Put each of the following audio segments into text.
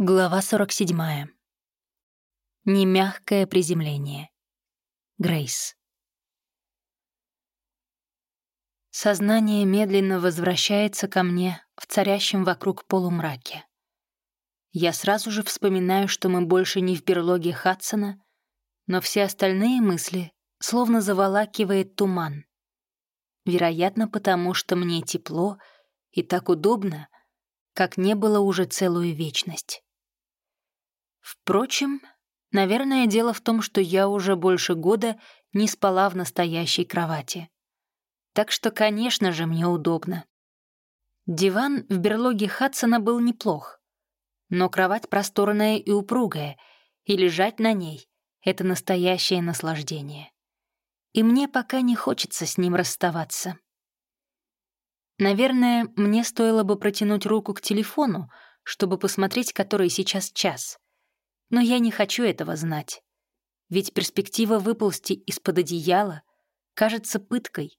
Глава 47. Немягкое приземление. Грейс. Сознание медленно возвращается ко мне в царящем вокруг полумраке. Я сразу же вспоминаю, что мы больше не в берлоге Хадсона, но все остальные мысли словно заволакивает туман. Вероятно, потому что мне тепло и так удобно, как не было уже целую вечность. Впрочем, наверное, дело в том, что я уже больше года не спала в настоящей кровати. Так что, конечно же, мне удобно. Диван в берлоге Хадсона был неплох, но кровать просторная и упругая, и лежать на ней — это настоящее наслаждение. И мне пока не хочется с ним расставаться. Наверное, мне стоило бы протянуть руку к телефону, чтобы посмотреть, который сейчас час — но я не хочу этого знать. Ведь перспектива выползти из-под одеяла кажется пыткой.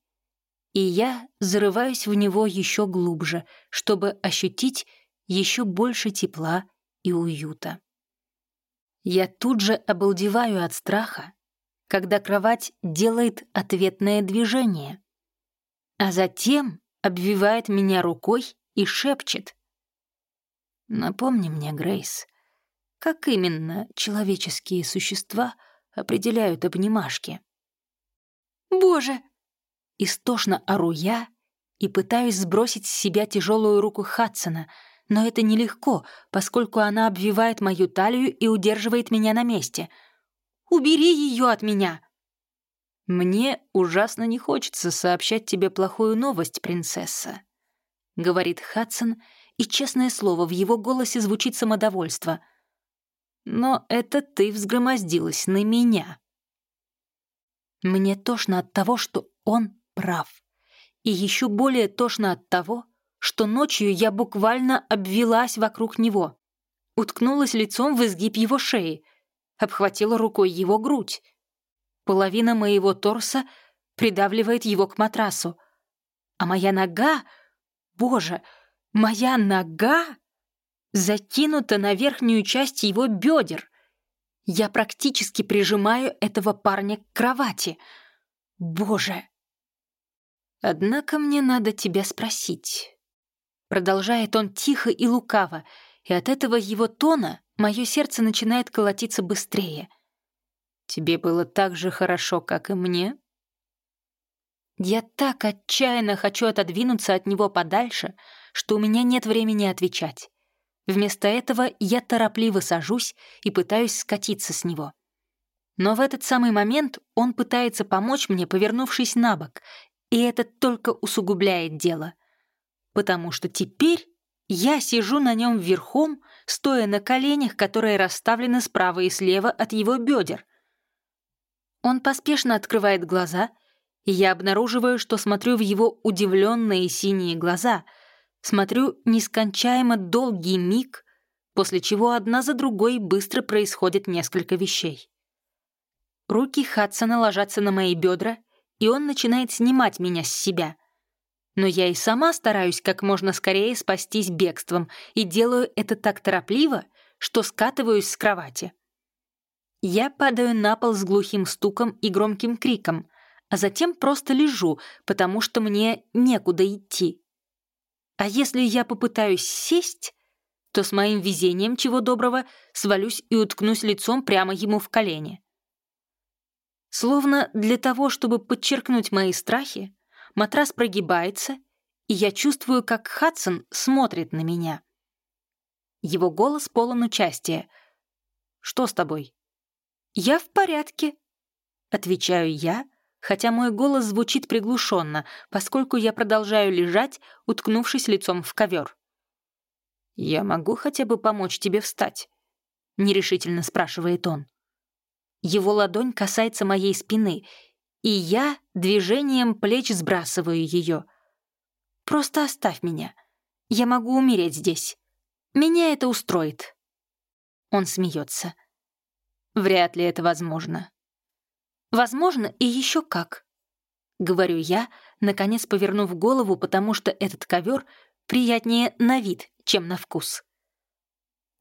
И я зарываюсь в него еще глубже, чтобы ощутить еще больше тепла и уюта. Я тут же обалдеваю от страха, когда кровать делает ответное движение, а затем обвивает меня рукой и шепчет. «Напомни мне, Грейс, как именно человеческие существа определяют обнимашки? «Боже!» Истошно ору я и пытаюсь сбросить с себя тяжелую руку Хадсона, но это нелегко, поскольку она обвивает мою талию и удерживает меня на месте. «Убери ее от меня!» «Мне ужасно не хочется сообщать тебе плохую новость, принцесса», — говорит Хадсон, и, честное слово, в его голосе звучит самодовольство — но это ты взгромоздилась на меня. Мне тошно от того, что он прав. И еще более тошно от того, что ночью я буквально обвелась вокруг него, уткнулась лицом в изгиб его шеи, обхватила рукой его грудь. Половина моего торса придавливает его к матрасу, а моя нога, боже, моя нога закинута на верхнюю часть его бедер. Я практически прижимаю этого парня к кровати. Боже! Однако мне надо тебя спросить. Продолжает он тихо и лукаво, и от этого его тона мое сердце начинает колотиться быстрее. Тебе было так же хорошо, как и мне? Я так отчаянно хочу отодвинуться от него подальше, что у меня нет времени отвечать. Вместо этого я торопливо сажусь и пытаюсь скатиться с него. Но в этот самый момент он пытается помочь мне, повернувшись на бок, и это только усугубляет дело. Потому что теперь я сижу на нем верхом, стоя на коленях, которые расставлены справа и слева от его бедер. Он поспешно открывает глаза, и я обнаруживаю, что смотрю в его удивленные синие глаза — Смотрю нескончаемо долгий миг, после чего одна за другой быстро происходит несколько вещей. Руки Хадсона ложатся на мои бедра, и он начинает снимать меня с себя. Но я и сама стараюсь как можно скорее спастись бегством, и делаю это так торопливо, что скатываюсь с кровати. Я падаю на пол с глухим стуком и громким криком, а затем просто лежу, потому что мне некуда идти. А если я попытаюсь сесть, то с моим везением, чего доброго, свалюсь и уткнусь лицом прямо ему в колени. Словно для того, чтобы подчеркнуть мои страхи, матрас прогибается, и я чувствую, как Хадсон смотрит на меня. Его голос полон участия. «Что с тобой?» «Я в порядке», — отвечаю я, — хотя мой голос звучит приглушенно, поскольку я продолжаю лежать, уткнувшись лицом в ковер. «Я могу хотя бы помочь тебе встать?» — нерешительно спрашивает он. Его ладонь касается моей спины, и я движением плеч сбрасываю ее. «Просто оставь меня. Я могу умереть здесь. Меня это устроит». Он смеется. «Вряд ли это возможно. Возможно, и еще как. Говорю я, наконец повернув голову, потому что этот ковер приятнее на вид, чем на вкус.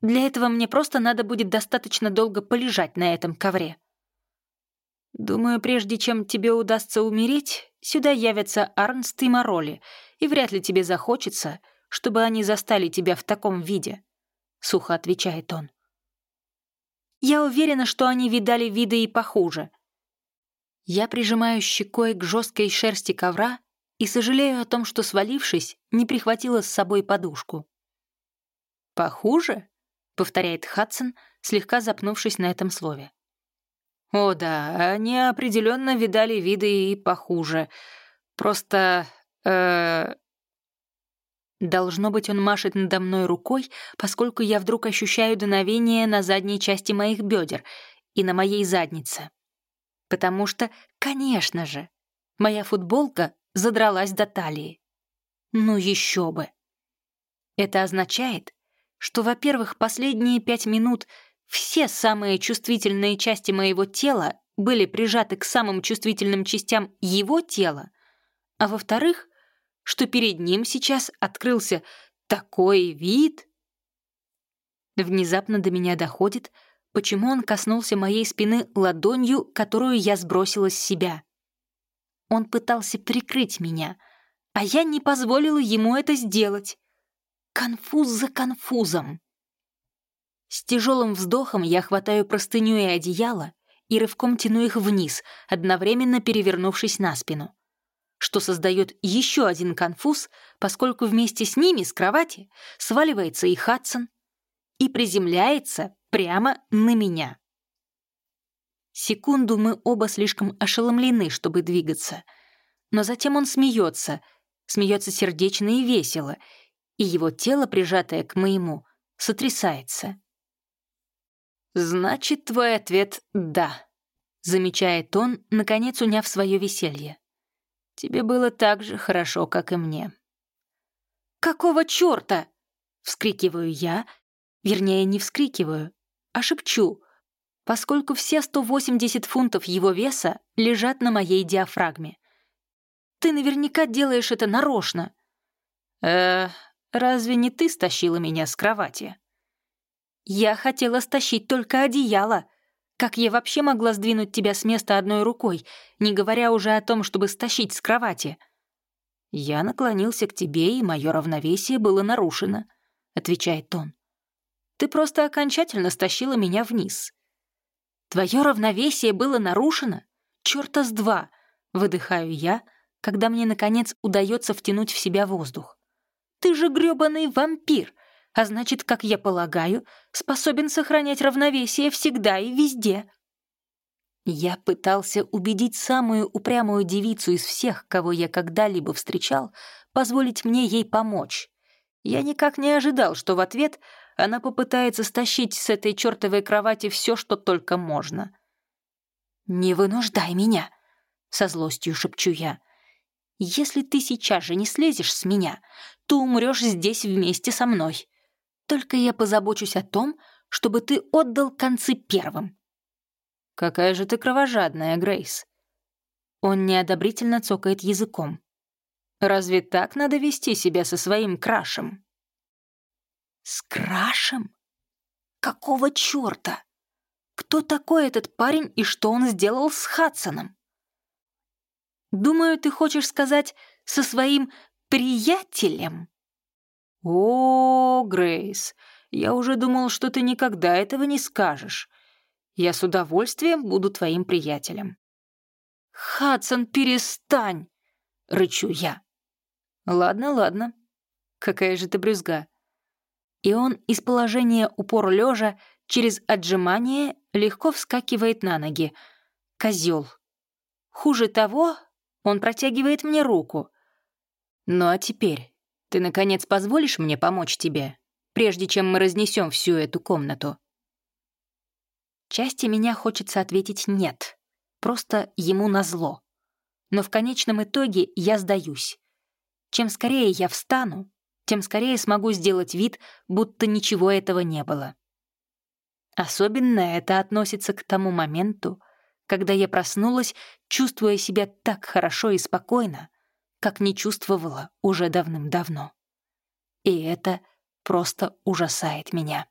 Для этого мне просто надо будет достаточно долго полежать на этом ковре. Думаю, прежде чем тебе удастся умереть, сюда явятся Арнст и Мороли, и вряд ли тебе захочется, чтобы они застали тебя в таком виде», — сухо отвечает он. «Я уверена, что они видали виды и похуже». Я прижимаю щекой к жесткой шерсти ковра и сожалею о том, что, свалившись, не прихватила с собой подушку. «Похуже?» — повторяет Хадсон, слегка запнувшись на этом слове. «О да, они определенно видали виды и похуже. Просто... Э... Должно быть, он машет надо мной рукой, поскольку я вдруг ощущаю дуновение на задней части моих бедер и на моей заднице. Потому что, конечно же, моя футболка задралась до талии. Ну еще бы. Это означает, что, во-первых, последние пять минут все самые чувствительные части моего тела были прижаты к самым чувствительным частям его тела, а во-вторых, что перед ним сейчас открылся такой вид. Внезапно до меня доходит, почему он коснулся моей спины ладонью, которую я сбросила с себя. Он пытался прикрыть меня, а я не позволила ему это сделать. Конфуз за конфузом. С тяжелым вздохом я хватаю простыню и одеяло и рывком тяну их вниз, одновременно перевернувшись на спину. Что создает еще один конфуз, поскольку вместе с ними с кровати сваливается и Хадсон и приземляется прямо на меня. Секунду мы оба слишком ошеломлены, чтобы двигаться. Но затем он смеется, смеется сердечно и весело, и его тело, прижатое к моему, сотрясается. «Значит, твой ответ — да», — замечает он, наконец уняв свое веселье. «Тебе было так же хорошо, как и мне». «Какого чёрта?» — вскрикиваю я, вернее, не вскрикиваю, а шепчу, поскольку все 180 фунтов его веса лежат на моей диафрагме. «Ты наверняка делаешь это нарочно». «Э, разве не ты стащила меня с кровати?» «Я хотела стащить только одеяло. Как я вообще могла сдвинуть тебя с места одной рукой, не говоря уже о том, чтобы стащить с кровати?» «Я наклонился к тебе, и мое равновесие было нарушено», — отвечает он. «Ты просто окончательно стащила меня вниз. Твое равновесие было нарушено? Чёрта с два!» — выдыхаю я, когда мне, наконец, удается втянуть в себя воздух. «Ты же грёбаный вампир, а значит, как я полагаю, способен сохранять равновесие всегда и везде». Я пытался убедить самую упрямую девицу из всех, кого я когда-либо встречал, позволить мне ей помочь. Я никак не ожидал, что в ответ она попытается стащить с этой чертовой кровати все, что только можно. «Не вынуждай меня!» — со злостью шепчу я. «Если ты сейчас же не слезешь с меня, то умрешь здесь вместе со мной. Только я позабочусь о том, чтобы ты отдал концы первым». «Какая же ты кровожадная, Грейс!» Он неодобрительно цокает языком. «Разве так надо вести себя со своим крашем?» С Крашем? Какого чёрта? Кто такой этот парень и что он сделал с Хадсоном? Думаю, ты хочешь сказать «со своим приятелем»? О, Грейс, я уже думал, что ты никогда этого не скажешь. Я с удовольствием буду твоим приятелем. Хадсон, перестань! Рычу я. Ладно, ладно. Какая же ты брюзга и он из положения упор лежа через отжимание легко вскакивает на ноги. Козел. Хуже того, он протягивает мне руку. «Ну а теперь ты, наконец, позволишь мне помочь тебе, прежде чем мы разнесем всю эту комнату?» Части меня хочется ответить «нет», просто ему назло. Но в конечном итоге я сдаюсь. Чем скорее я встану, тем скорее смогу сделать вид, будто ничего этого не было. Особенно это относится к тому моменту, когда я проснулась, чувствуя себя так хорошо и спокойно, как не чувствовала уже давным-давно. И это просто ужасает меня.